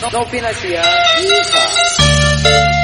não, não financiar. Iha.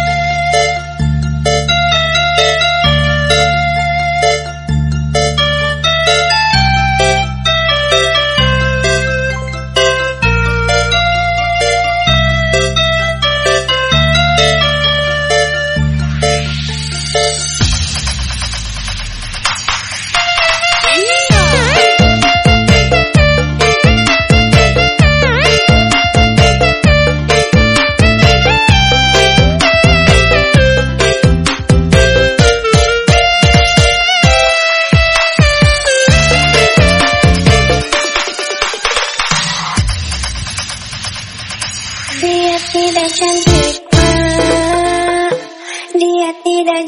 tidak cantik ah. Dia tidak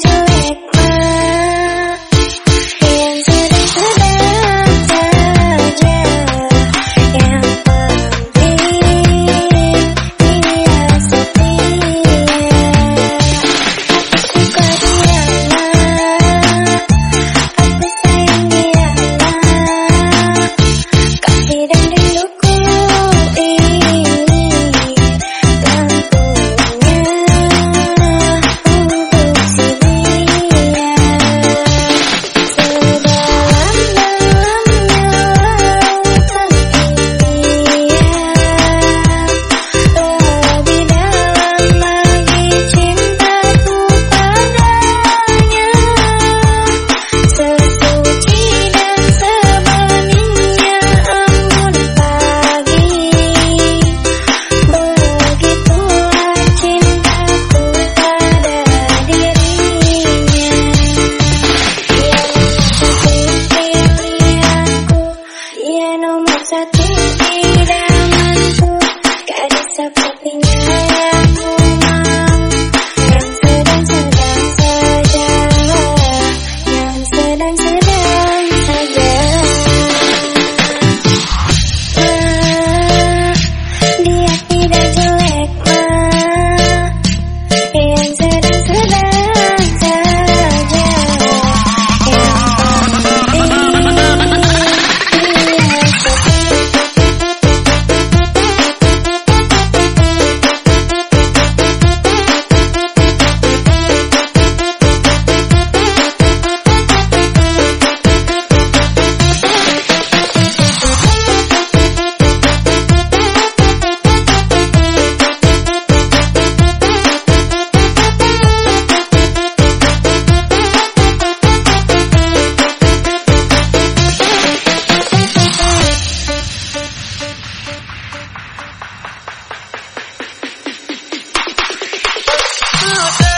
no más a ti. out.